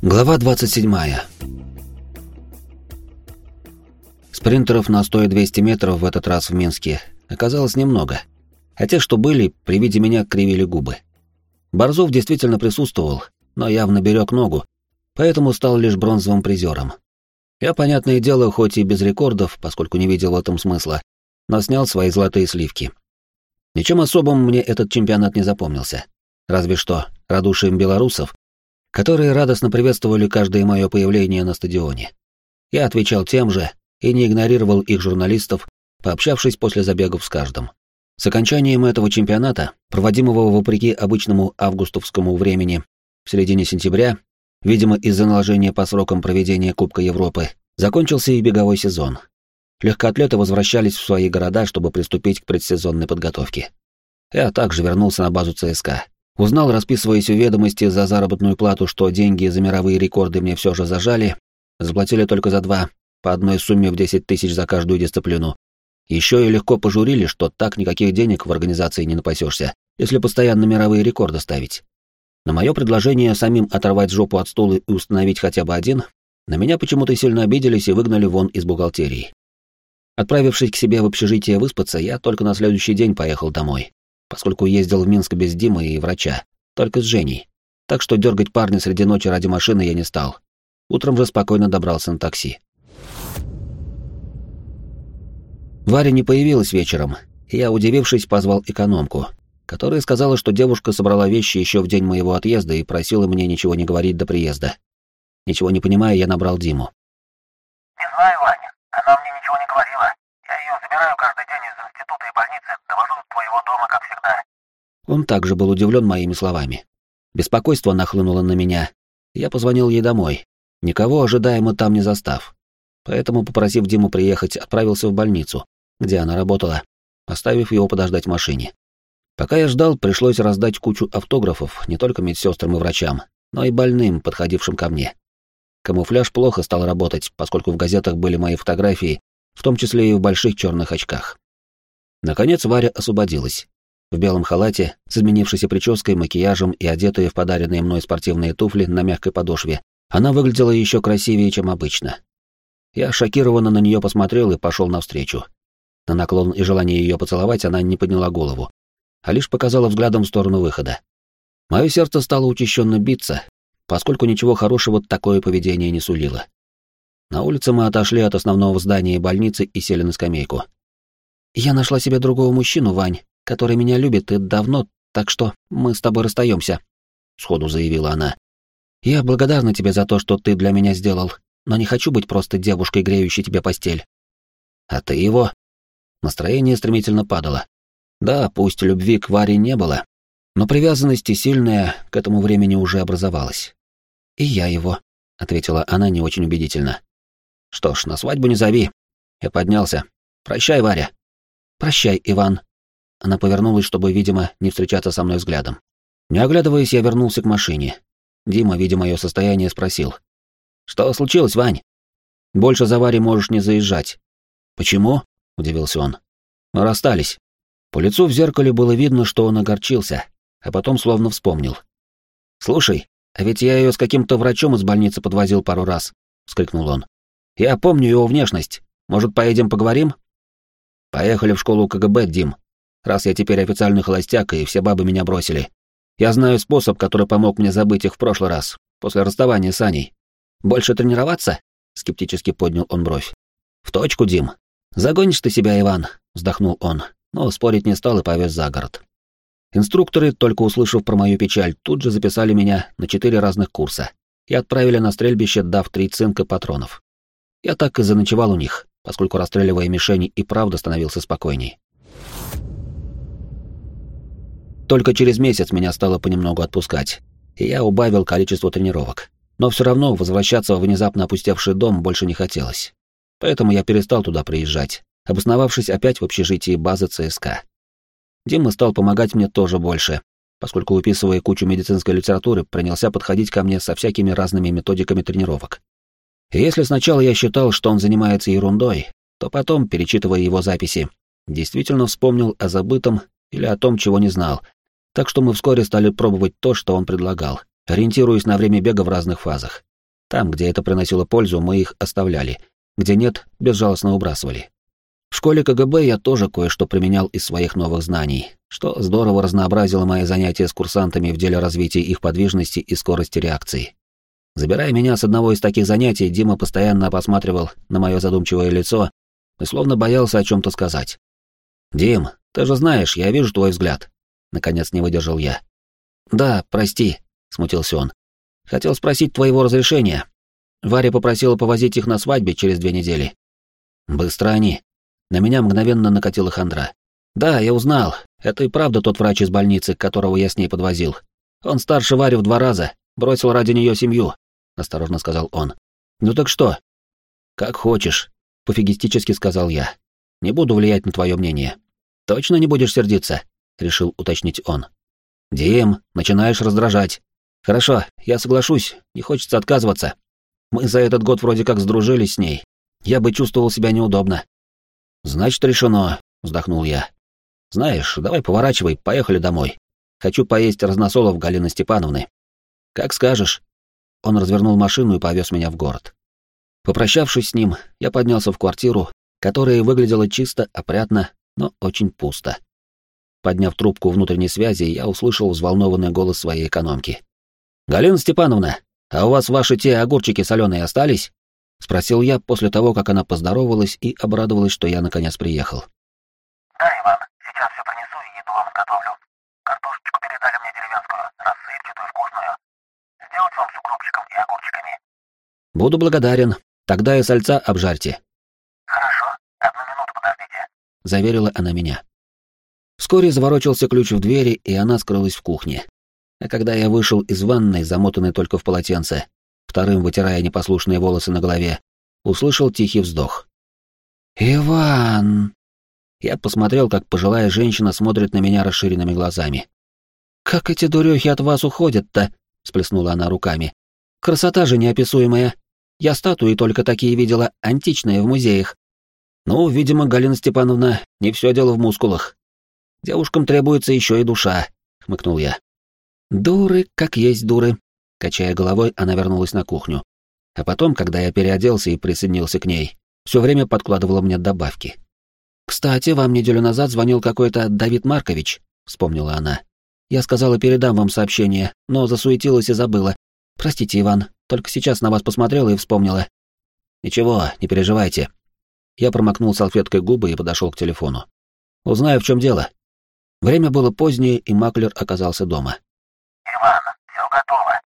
Глава 27. Спринтеров на 100-200 метров в этот раз в Минске оказалось немного, а те, что были, при виде меня кривили губы. Борзов действительно присутствовал, но явно берег ногу, поэтому стал лишь бронзовым призером. Я, понятное дело, хоть и без рекордов, поскольку не видел в этом смысла, но снял свои золотые сливки. Ничем особым мне этот чемпионат не запомнился. Разве что радушием белорусов, которые радостно приветствовали каждое мое появление на стадионе. Я отвечал тем же и не игнорировал их журналистов, пообщавшись после забегов с каждым. С окончанием этого чемпионата, проводимого вопреки обычному августовскому времени в середине сентября, видимо из-за наложения по срокам проведения Кубка Европы, закончился и беговой сезон. Легкоатлеты возвращались в свои города, чтобы приступить к предсезонной подготовке. Я также вернулся на базу ЦСКА. Узнал, расписываясь в ведомости за заработную плату, что деньги за мировые рекорды мне все же зажали, заплатили только за два, по одной сумме в 10 тысяч за каждую дисциплину. Еще и легко пожурили, что так никаких денег в организации не напасешься, если постоянно мировые рекорды ставить. На мое предложение самим оторвать жопу от стула и установить хотя бы один, на меня почему-то сильно обиделись и выгнали вон из бухгалтерии. Отправившись к себе в общежитие выспаться, я только на следующий день поехал домой поскольку ездил в Минск без Димы и врача, только с Женей. Так что дергать парня среди ночи ради машины я не стал. Утром же спокойно добрался на такси. Варя не появилась вечером, и я, удивившись, позвал экономку, которая сказала, что девушка собрала вещи еще в день моего отъезда и просила мне ничего не говорить до приезда. Ничего не понимая, я набрал Диму. «Не знаю, Ваня. Она мне ничего не говорила. Я ее забираю каждый день из больницы, довожу до твоего дома, как всегда. Он также был удивлен моими словами. Беспокойство нахлынуло на меня. Я позвонил ей домой, никого ожидаемо там не застав. Поэтому, попросив Диму приехать, отправился в больницу, где она работала, оставив его подождать в машине. Пока я ждал, пришлось раздать кучу автографов не только медсестрам и врачам, но и больным, подходившим ко мне. Камуфляж плохо стал работать, поскольку в газетах были мои фотографии, в том числе и в больших черных очках. Наконец Варя освободилась. В белом халате, с изменившейся прической, макияжем и одетая в подаренные мной спортивные туфли на мягкой подошве, она выглядела еще красивее, чем обычно. Я шокированно на нее посмотрел и пошел навстречу. На наклон и желание ее поцеловать она не подняла голову, а лишь показала взглядом в сторону выхода. Мое сердце стало учащенно биться, поскольку ничего хорошего такое поведение не сулило. На улице мы отошли от основного здания больницы и сели на скамейку. «Я нашла себе другого мужчину, Вань, который меня любит и давно, так что мы с тобой расстаемся», — сходу заявила она. «Я благодарна тебе за то, что ты для меня сделал, но не хочу быть просто девушкой, греющей тебе постель». «А ты его?» Настроение стремительно падало. Да, пусть любви к Варе не было, но привязанность сильная к этому времени уже образовалась. «И я его», — ответила она не очень убедительно. Что ж, на свадьбу не зови. Я поднялся. Прощай, Варя. Прощай, Иван. Она повернулась, чтобы, видимо, не встречаться со мной взглядом. Не оглядываясь, я вернулся к машине. Дима, видя мое состояние, спросил. «Что случилось, Вань?» «Больше за Варей можешь не заезжать». «Почему?» — удивился он. «Мы расстались». По лицу в зеркале было видно, что он огорчился, а потом словно вспомнил. «Слушай, а ведь я ее с каким-то врачом из больницы подвозил пару раз», — вскрикнул он. Я помню его внешность. Может, поедем поговорим? Поехали в школу КГБ, Дим. Раз я теперь официальный холостяк, и все бабы меня бросили. Я знаю способ, который помог мне забыть их в прошлый раз, после расставания с Аней. Больше тренироваться? Скептически поднял он бровь. В точку, Дим. Загонишь ты себя, Иван, вздохнул он, но спорить не стал и повез за город. Инструкторы, только услышав про мою печаль, тут же записали меня на четыре разных курса и отправили на стрельбище, дав три цинка патронов. Я так и заночевал у них, поскольку, расстреливая мишени, и правда становился спокойней. Только через месяц меня стало понемногу отпускать, и я убавил количество тренировок. Но все равно возвращаться в внезапно опустевший дом больше не хотелось. Поэтому я перестал туда приезжать, обосновавшись опять в общежитии базы ЦСК. Дима стал помогать мне тоже больше, поскольку, выписывая кучу медицинской литературы, принялся подходить ко мне со всякими разными методиками тренировок. И если сначала я считал, что он занимается ерундой, то потом, перечитывая его записи, действительно вспомнил о забытом или о том, чего не знал. Так что мы вскоре стали пробовать то, что он предлагал, ориентируясь на время бега в разных фазах. Там, где это приносило пользу, мы их оставляли, где нет, безжалостно убрасывали. В школе КГБ я тоже кое-что применял из своих новых знаний, что здорово разнообразило мои занятия с курсантами в деле развития их подвижности и скорости реакции. Забирая меня с одного из таких занятий, Дима постоянно посматривал на мое задумчивое лицо и словно боялся о чем-то сказать. «Дим, ты же знаешь, я вижу твой взгляд», — наконец не выдержал я. «Да, прости», — смутился он. «Хотел спросить твоего разрешения. Варя попросила повозить их на свадьбе через две недели». «Быстро они». На меня мгновенно накатила хандра. «Да, я узнал. Это и правда тот врач из больницы, которого я с ней подвозил. Он старше Вари в два раза, бросил ради нее семью», — осторожно сказал он. «Ну так что?» «Как хочешь», — пофигистически сказал я. «Не буду влиять на твое мнение». «Точно не будешь сердиться?» — решил уточнить он. «Дим, начинаешь раздражать. Хорошо, я соглашусь, не хочется отказываться. Мы за этот год вроде как сдружились с ней. Я бы чувствовал себя неудобно». «Значит, решено», — вздохнул я. «Знаешь, давай поворачивай, поехали домой. Хочу поесть разносолов Галины Степановны». «Как скажешь». Он развернул машину и повез меня в город. Попрощавшись с ним, я поднялся в квартиру, которая выглядела чисто, опрятно, но очень пусто. Подняв трубку внутренней связи, я услышал взволнованный голос своей экономки. «Галина Степановна, а у вас ваши те огурчики соленые остались?» — спросил я после того, как она поздоровалась и обрадовалась, что я наконец приехал. Укропчиком и огурчиками. «Буду благодарен. Тогда и сальца обжарьте», Хорошо, одну минуту подождите. — заверила она меня. Вскоре заворочился ключ в двери, и она скрылась в кухне. А когда я вышел из ванной, замотанный только в полотенце, вторым вытирая непослушные волосы на голове, услышал тихий вздох. «Иван!» Я посмотрел, как пожилая женщина смотрит на меня расширенными глазами. «Как эти дурехи от вас уходят-то?» — сплеснула она руками. «Красота же неописуемая. Я статуи только такие видела, античные, в музеях». «Ну, видимо, Галина Степановна, не все дело в мускулах. Девушкам требуется еще и душа», — хмыкнул я. «Дуры, как есть дуры», — качая головой, она вернулась на кухню. А потом, когда я переоделся и присоединился к ней, все время подкладывала мне добавки. «Кстати, вам неделю назад звонил какой-то Давид Маркович», — вспомнила она. «Я сказала, передам вам сообщение, но засуетилась и забыла. Простите, Иван, только сейчас на вас посмотрела и вспомнила». «Ничего, не переживайте». Я промокнул салфеткой губы и подошел к телефону. «Узнаю, в чем дело». Время было позднее, и маклер оказался дома. Иван, все готово.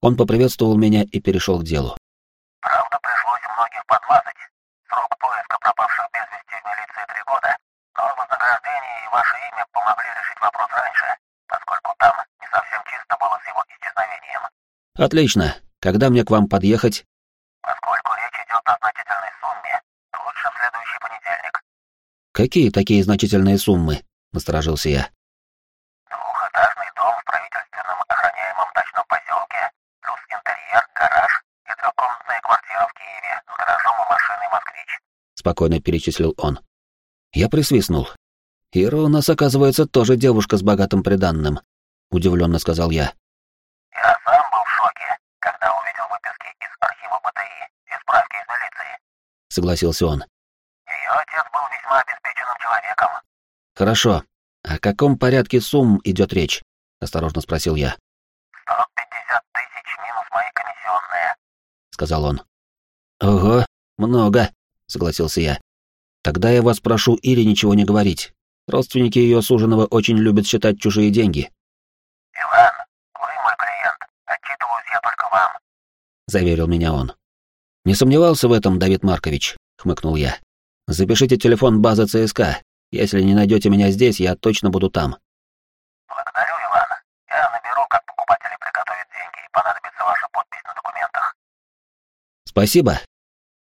Он поприветствовал меня и перешел к делу. Правда, пришлось многих подмазать. Срок поиска пропавших без вести в милиции три года. Но вознаграждение и ваше имя помогли решить вопрос раньше, поскольку там не совсем чисто было с его исчезновением. «Отлично. Когда мне к вам подъехать?» Поскольку речь идет о значительной сумме, лучше в следующий понедельник. «Какие такие значительные суммы?» — насторожился я. Двухэтажный дом в правительственном охраняемом дачном поселке, плюс интерьер, гараж и трехкомнатная квартира в Киеве с гаражом и машиной «Москвич». спокойно перечислил он. Я присвистнул. Ира у нас, оказывается, тоже девушка с богатым приданным, удивленно сказал я. Я сам был в шоке, когда увидел выписки из архива БТИ и справки из милиции. Согласился он. Ее отец был весьма обеспеченным человеком. Хорошо. О каком порядке сумм идет речь? осторожно спросил я, 150 тысяч минус мои комиссионные. сказал он. Ого, много, согласился я. Тогда я вас прошу Ире ничего не говорить. Родственники ее суженого очень любят считать чужие деньги, Иван, вы мой клиент. Отчитываюсь я только вам. заверил меня он. Не сомневался в этом, Давид Маркович, хмыкнул я. Запишите телефон базы ЦСК. Если не найдете меня здесь, я точно буду там. Благодарю, Иван. Я наберу, как покупатели приготовят деньги и понадобится ваша подпись на документах. Спасибо.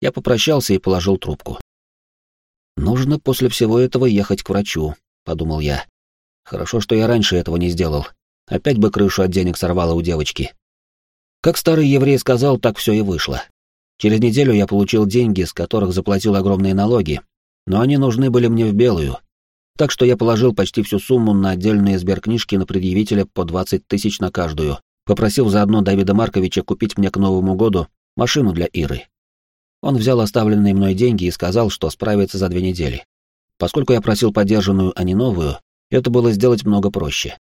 Я попрощался и положил трубку. Нужно после всего этого ехать к врачу, подумал я. Хорошо, что я раньше этого не сделал. Опять бы крышу от денег сорвало у девочки. Как старый еврей сказал, так все и вышло. Через неделю я получил деньги, с которых заплатил огромные налоги, но они нужны были мне в белую. Так что я положил почти всю сумму на отдельные сберкнижки на предъявителя по 20 тысяч на каждую, попросив заодно Давида Марковича купить мне к Новому году Машину для Иры. Он взял оставленные мной деньги и сказал, что справится за две недели. Поскольку я просил подержанную, а не новую, это было сделать много проще.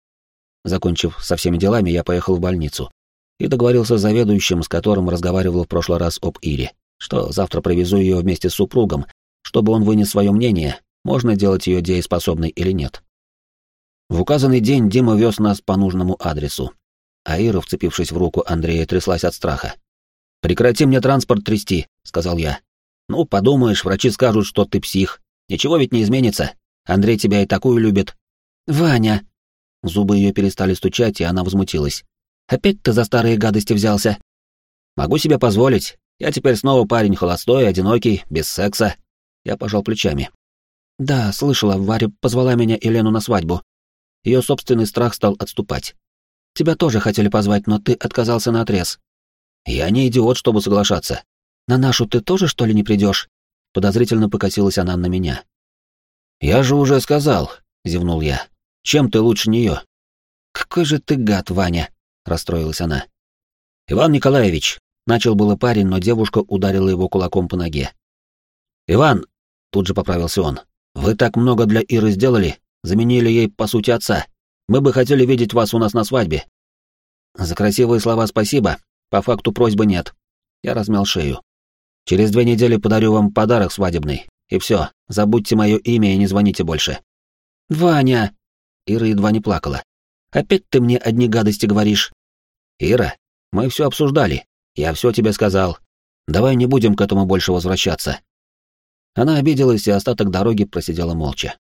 Закончив со всеми делами, я поехал в больницу и договорился с заведующим, с которым разговаривал в прошлый раз об Ире, что завтра привезу ее вместе с супругом, чтобы он вынес свое мнение, можно делать ее дееспособной или нет. В указанный день Дима вез нас по нужному адресу, а Ира, вцепившись в руку Андрея, тряслась от страха. «Прекрати мне транспорт трясти», — сказал я. «Ну, подумаешь, врачи скажут, что ты псих. Ничего ведь не изменится. Андрей тебя и такую любит». «Ваня!» Зубы ее перестали стучать, и она возмутилась. «Опять ты за старые гадости взялся?» «Могу себе позволить. Я теперь снова парень холостой, одинокий, без секса». Я пожал плечами. «Да, слышала, Варя позвала меня и Лену на свадьбу». Ее собственный страх стал отступать. «Тебя тоже хотели позвать, но ты отказался на отрез. «Я не идиот, чтобы соглашаться». «На нашу ты тоже, что ли, не придешь? Подозрительно покосилась она на меня. «Я же уже сказал», — зевнул я. «Чем ты лучше нее?» «Какой же ты гад, Ваня!» — расстроилась она. «Иван Николаевич!» — начал было парень, но девушка ударила его кулаком по ноге. «Иван!» — тут же поправился он. «Вы так много для Иры сделали, заменили ей, по сути, отца. Мы бы хотели видеть вас у нас на свадьбе». «За красивые слова спасибо, по факту просьбы нет». Я размял шею. «Через две недели подарю вам подарок свадебный, и все, забудьте мое имя и не звоните больше». «Ваня!» Ира едва не плакала. «Опять ты мне одни гадости говоришь?» «Ира, мы все обсуждали. Я все тебе сказал. Давай не будем к этому больше возвращаться». Она обиделась и остаток дороги просидела молча.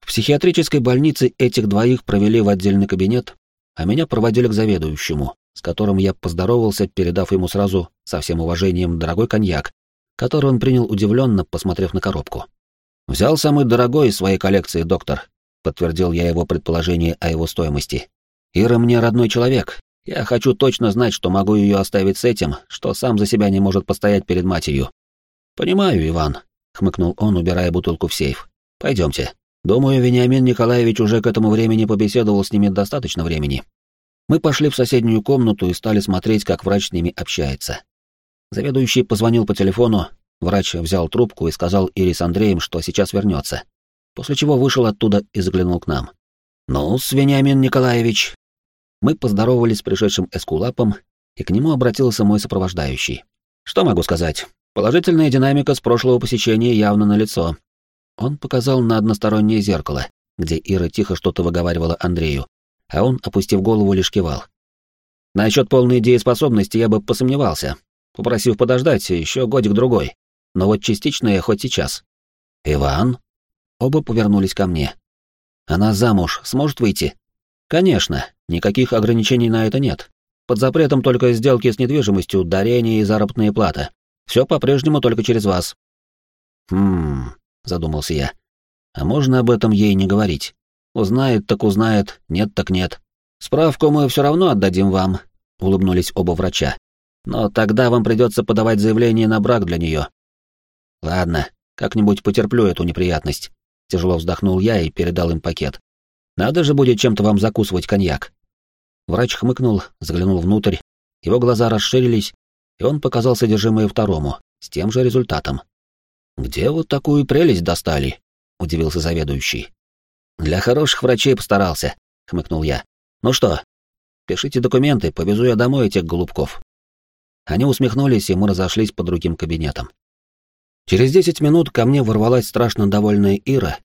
В психиатрической больнице этих двоих провели в отдельный кабинет, а меня проводили к заведующему, с которым я поздоровался, передав ему сразу, со всем уважением, дорогой коньяк, который он принял удивленно, посмотрев на коробку. «Взял самый дорогой из своей коллекции, доктор», — подтвердил я его предположение о его стоимости. «Ира мне родной человек. Я хочу точно знать, что могу ее оставить с этим, что сам за себя не может постоять перед матерью». «Понимаю, Иван», — хмыкнул он, убирая бутылку в сейф. «Пойдемте. Думаю, Вениамин Николаевич уже к этому времени побеседовал с ними достаточно времени». Мы пошли в соседнюю комнату и стали смотреть, как врач с ними общается. Заведующий позвонил по телефону, врач взял трубку и сказал Ире с Андреем, что сейчас вернется после чего вышел оттуда и заглянул к нам. «Ну, Свениамин Николаевич...» Мы поздоровались с пришедшим эскулапом, и к нему обратился мой сопровождающий. «Что могу сказать? Положительная динамика с прошлого посещения явно налицо». Он показал на одностороннее зеркало, где Ира тихо что-то выговаривала Андрею, а он, опустив голову, лишь кивал. Насчет полной дееспособности я бы посомневался, попросив подождать еще годик-другой, но вот частичная хоть сейчас. «Иван?» Оба повернулись ко мне. Она замуж сможет выйти? Конечно, никаких ограничений на это нет. Под запретом только сделки с недвижимостью, дарение и заработная плата. Все по-прежнему только через вас. Хм, задумался я. А можно об этом ей не говорить? Узнает так узнает, нет так нет. Справку мы все равно отдадим вам, улыбнулись оба врача. Но тогда вам придется подавать заявление на брак для нее. Ладно, как-нибудь потерплю эту неприятность. Тяжело вздохнул я и передал им пакет. Надо же будет чем-то вам закусывать коньяк. Врач хмыкнул, заглянул внутрь, его глаза расширились, и он показал содержимое второму, с тем же результатом. «Где вот такую прелесть достали?» — удивился заведующий. «Для хороших врачей постарался», — хмыкнул я. «Ну что, пишите документы, повезу я домой этих голубков». Они усмехнулись, и мы разошлись по другим кабинетам. Через десять минут ко мне ворвалась страшно довольная Ира,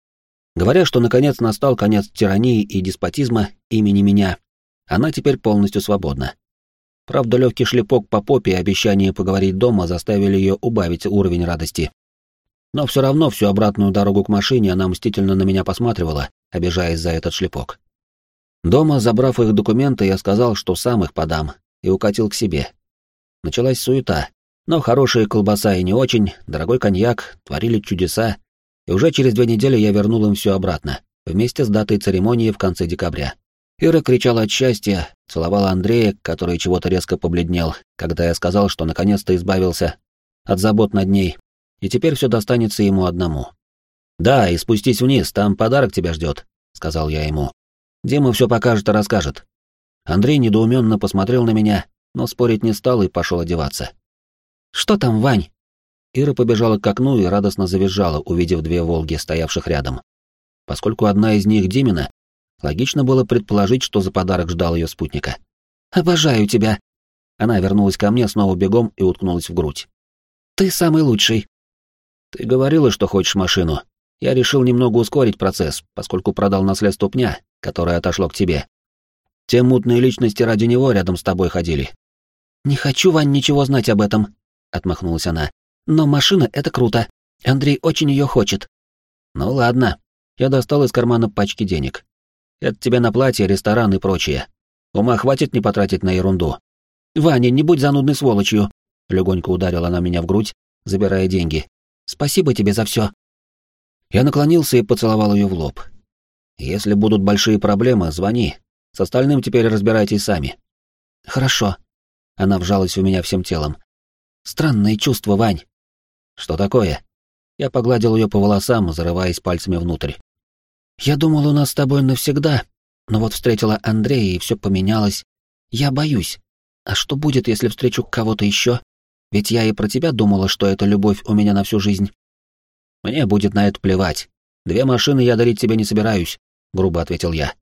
говоря, что наконец настал конец тирании и деспотизма имени меня. Она теперь полностью свободна. Правда, легкий шлепок по попе и обещание поговорить дома заставили ее убавить уровень радости. Но все равно всю обратную дорогу к машине она мстительно на меня посматривала, обижаясь за этот шлепок. Дома, забрав их документы, я сказал, что сам их подам, и укатил к себе. Началась суета, но хорошая колбаса и не очень, дорогой коньяк, творили чудеса, и уже через две недели я вернул им все обратно, вместе с датой церемонии в конце декабря. Ира кричала от счастья, целовала Андрея, который чего-то резко побледнел, когда я сказал, что наконец-то избавился от забот над ней, и теперь все достанется ему одному. «Да, и спустись вниз, там подарок тебя ждет», — сказал я ему. «Дима все покажет и расскажет». Андрей недоуменно посмотрел на меня, но спорить не стал и пошел одеваться. Что там, Вань?» Ира побежала к окну и радостно завизжала, увидев две «Волги», стоявших рядом. Поскольку одна из них Димина, логично было предположить, что за подарок ждал ее спутника. «Обожаю тебя!» Она вернулась ко мне снова бегом и уткнулась в грудь. «Ты самый лучший!» «Ты говорила, что хочешь машину. Я решил немного ускорить процесс, поскольку продал наследство пня, которое отошло к тебе. Те мутные личности ради него рядом с тобой ходили». «Не хочу, Вань, ничего знать об этом», — отмахнулась она. «Но машина — это круто. Андрей очень ее хочет». «Ну ладно». Я достал из кармана пачки денег. «Это тебе на платье, ресторан и прочее. Ума хватит не потратить на ерунду». «Ваня, не будь занудной сволочью», — легонько ударила она меня в грудь, забирая деньги. «Спасибо тебе за все. Я наклонился и поцеловал ее в лоб. «Если будут большие проблемы, звони. С остальным теперь разбирайтесь сами». «Хорошо». Она вжалась в меня всем телом. «Странное чувство, Вань». «Что такое?» Я погладил ее по волосам, зарываясь пальцами внутрь. «Я думал, у нас с тобой навсегда, но вот встретила Андрея, и все поменялось. Я боюсь. А что будет, если встречу кого-то еще? Ведь я и про тебя думала, что это любовь у меня на всю жизнь». «Мне будет на это плевать. Две машины я дарить тебе не собираюсь», — грубо ответил я.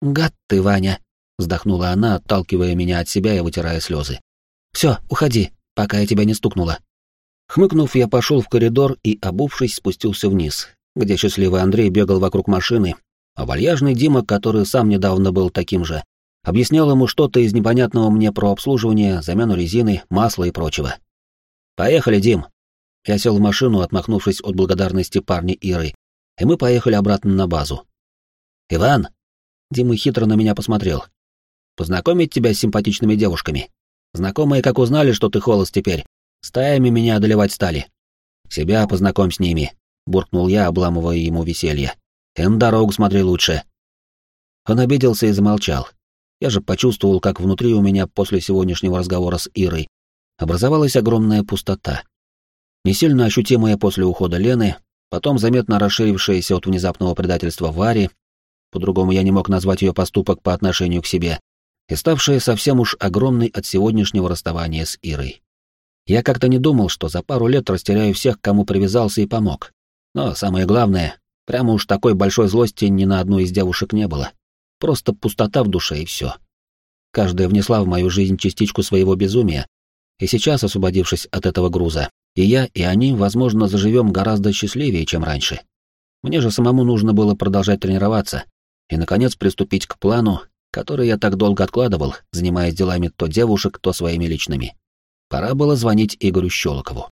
«Гад ты, Ваня», — вздохнула она, отталкивая меня от себя и вытирая слезы. «Все, уходи, пока я тебя не стукнула». Хмыкнув, я пошел в коридор и, обувшись, спустился вниз, где счастливый Андрей бегал вокруг машины, а вальяжный Дима, который сам недавно был таким же, объяснял ему что-то из непонятного мне про обслуживание, замену резины, масла и прочего. «Поехали, Дим!» Я сел в машину, отмахнувшись от благодарности парня Иры, и мы поехали обратно на базу. «Иван!» Дима хитро на меня посмотрел. «Познакомить тебя с симпатичными девушками. Знакомые, как узнали, что ты холост теперь, стаями меня одолевать стали. Себя познакомь с ними», — буркнул я, обламывая ему веселье. «Ты на дорогу смотри лучше». Он обиделся и замолчал. Я же почувствовал, как внутри у меня после сегодняшнего разговора с Ирой образовалась огромная пустота. Не сильно ощутимая после ухода Лены, потом заметно расширившаяся от внезапного предательства Вари, по-другому я не мог назвать ее поступок по отношению к себе, и ставшая совсем уж огромной от сегодняшнего расставания с Ирой. Я как-то не думал, что за пару лет растеряю всех, кому привязался и помог. Но самое главное, прямо уж такой большой злости ни на одну из девушек не было. Просто пустота в душе и все. Каждая внесла в мою жизнь частичку своего безумия, и сейчас, освободившись от этого груза, и я, и они, возможно, заживем гораздо счастливее, чем раньше. Мне же самому нужно было продолжать тренироваться и, наконец, приступить к плану, который я так долго откладывал, занимаясь делами то девушек, то своими личными. Пора было звонить Игорю Щелокову.